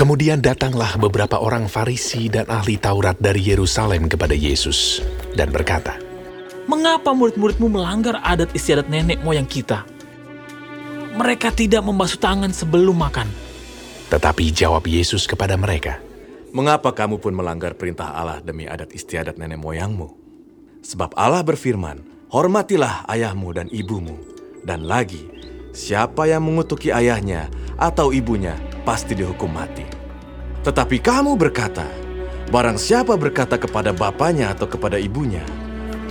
Kemudian datanglah beberapa orang Farisi dan ahli Taurat dari Yerusalem kepada Yesus dan berkata, Mengapa murid-muridmu melanggar adat istiadat nenek moyang kita? Mereka tidak membasuh tangan sebelum makan. Tetapi jawab Yesus kepada mereka, Mengapa kamu pun melanggar perintah Allah demi adat istiadat nenek moyangmu? Sebab Allah berfirman, Hormatilah ayahmu dan ibumu. Dan lagi, siapa yang mengutuki ayahnya atau ibunya pasti dihukum mati. Tetapi kamu berkata, Barang siapa berkata kepada bapaknya atau kepada ibunya,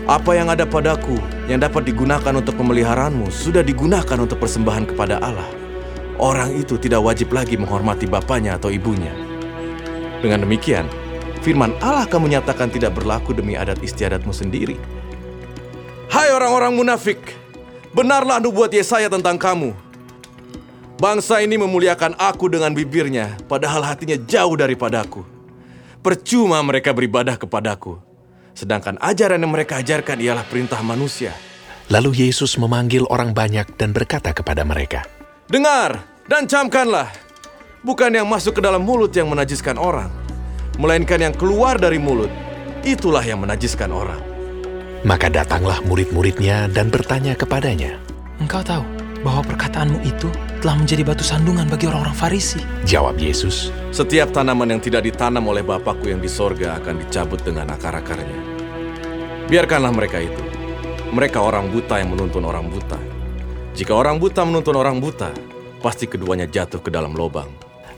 Apa yang ada padaku yang dapat digunakan untuk pemeliharaanmu sudah digunakan untuk persembahan kepada Allah. Orang itu tidak wajib lagi menghormati bapaknya atau ibunya. Dengan demikian, firman Allah kamu nyatakan tidak berlaku demi adat istiadatmu sendiri. Hai orang-orang munafik, benarlah nubuat Yesaya tentang kamu. Bangsa ini memuliakan aku dengan bibirnya, padahal hatinya jauh daripadaku. Percuma mereka beribadah kepadaku, sedangkan ajaran yang mereka ajarkan ialah perintah manusia. Lalu Yesus memanggil orang banyak dan berkata kepada mereka, Dengar dan camkanlah, bukan yang masuk ke dalam mulut yang menajiskan orang, melainkan yang keluar dari mulut, itulah yang menajiskan orang. Maka datanglah murid-muridnya dan bertanya kepadanya. Engkau tahu bahwa perkataanmu itu telah menjadi batu sandungan bagi orang-orang Farisi. Jawab Yesus, Setiap tanaman yang tidak ditanam oleh Bapakku yang di sorga akan dicabut dengan akar-akarnya. Biarkanlah mereka itu. Mereka orang buta yang menuntun orang buta. Jika orang buta menuntun orang buta, pasti keduanya jatuh ke dalam lubang.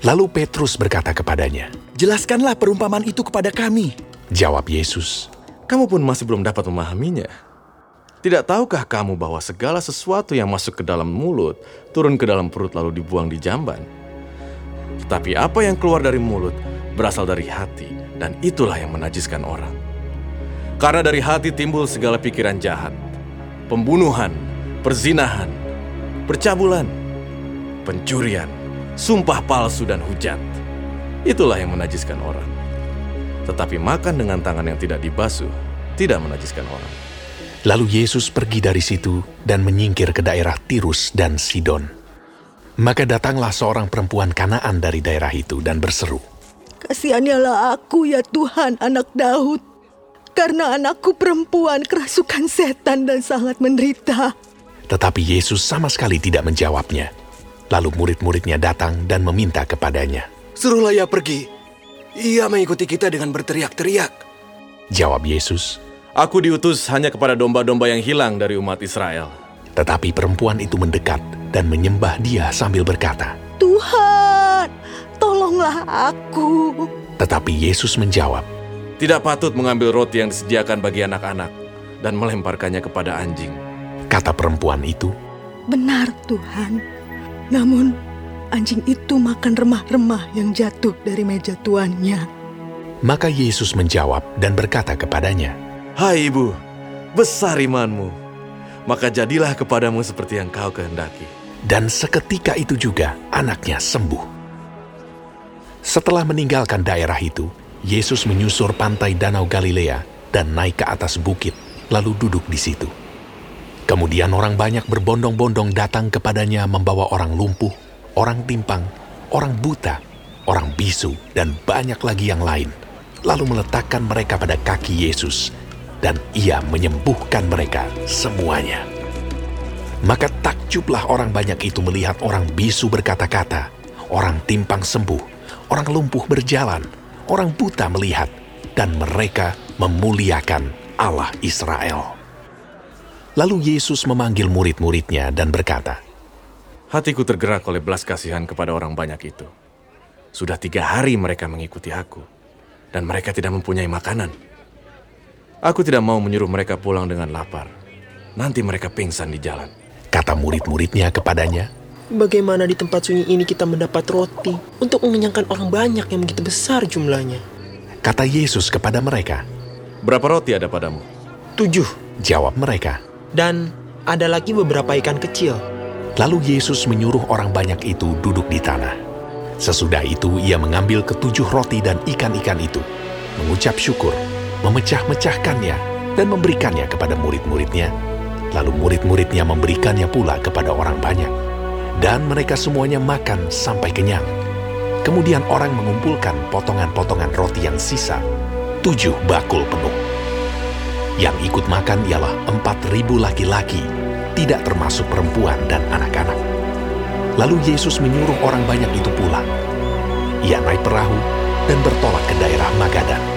Lalu Petrus berkata kepadanya, Jelaskanlah perumpamaan itu kepada kami. Jawab Yesus, Kamu pun masih belum dapat memahaminya. Tidak tahukah kamu bahwa segala sesuatu yang masuk ke dalam mulut turun ke dalam perut lalu dibuang di jamban? Tetapi apa yang keluar dari mulut berasal dari hati, dan itulah yang menajiskan orang. Karena dari hati timbul segala pikiran jahat, pembunuhan, perzinahan, percabulan, pencurian, sumpah palsu dan hujat. Itulah yang menajiskan orang. Tetapi makan dengan tangan yang tidak dibasuh tidak menajiskan orang. Lalu Yesus pergi dari situ dan menyingkir ke daerah Tirus dan Sidon. Maka datanglah seorang perempuan Kanaan dari daerah itu dan berseru, Kasihanilah aku ya Tuhan anak Daud. Karena anakku perempuan kerasukan setan dan sangat menderita. Tetapi Yesus sama sekali tidak menjawabnya. Lalu murid-muridnya datang dan meminta kepadanya. Suruhlah ia pergi. Ia mengikuti kita dengan berteriak-teriak. Jawab Yesus, Aku diutus hanya kepada domba-domba yang hilang dari umat Israel. tetapi perempuan itu mendekat dan menyembah dia sambil berkata, Tuhan, tolonglah aku. Tetapi Yesus menjawab, Tidak patut mengambil roti yang disediakan bagi anak-anak dan melemparkannya kepada anjing. kata perempuan itu, Benar Tuhan. Namun anjing itu makan remah-remah yang jatuh dari meja tuannya. maka Yesus menjawab dan berkata kepadanya, Hai ibu, besar imanmu. Maka jadilah kepadamu seperti yang kau kehendaki. dan seketika itu juga anaknya sembuh. Setelah meninggalkan daerah itu, Yesus menyusur pantai Danau Galilea dan naik ke atas bukit, lalu duduk di situ. Kemudian orang banyak berbondong-bondong datang kepadanya membawa orang lumpuh, orang timpang, orang buta, orang bisu, dan banyak lagi yang lain. Lalu meletakkan mereka pada kaki Yesus, dan ia menyembuhkan mereka semuanya. Maka takjublah orang banyak itu melihat orang bisu berkata-kata, orang timpang sembuh, orang lumpuh berjalan, orang buta melihat, dan mereka memuliakan Allah Israel. Lalu Yesus memanggil murid-muridnya dan berkata, Hatiku tergerak oleh belas kasihan kepada orang banyak itu. Sudah tiga hari mereka mengikuti aku, dan mereka tidak mempunyai makanan. Aku tidak mau menyuruh mereka pulang dengan lapar. Nanti mereka pingsan di jalan. Kata murid-muridnya kepadanya, Bagaimana di tempat sunyi ini kita mendapat roti untuk mengenyangkan orang banyak yang begitu besar jumlahnya? kata Yesus kepada mereka. Berapa roti ada padamu? Tujuh. Jawab mereka. Dan ada lagi beberapa ikan kecil. Lalu Yesus menyuruh orang banyak itu duduk di tanah. Sesudah itu ia mengambil ketujuh roti dan ikan-ikan itu, mengucap syukur, memecah-mecahkannya, dan memberikannya kepada murid-muridnya. Lalu murid-muridnya memberikannya pula kepada orang banyak. Dan mereka semuanya makan sampai kenyang. Kemudian orang mengumpulkan potongan-potongan roti yang sisa, tujuh bakul penuh. Yang ikut makan ialah empat ribu laki-laki, tidak termasuk perempuan dan anak-anak. Lalu Yesus menyuruh orang banyak itu pulang. Ia naik perahu dan bertolak ke daerah Magadan.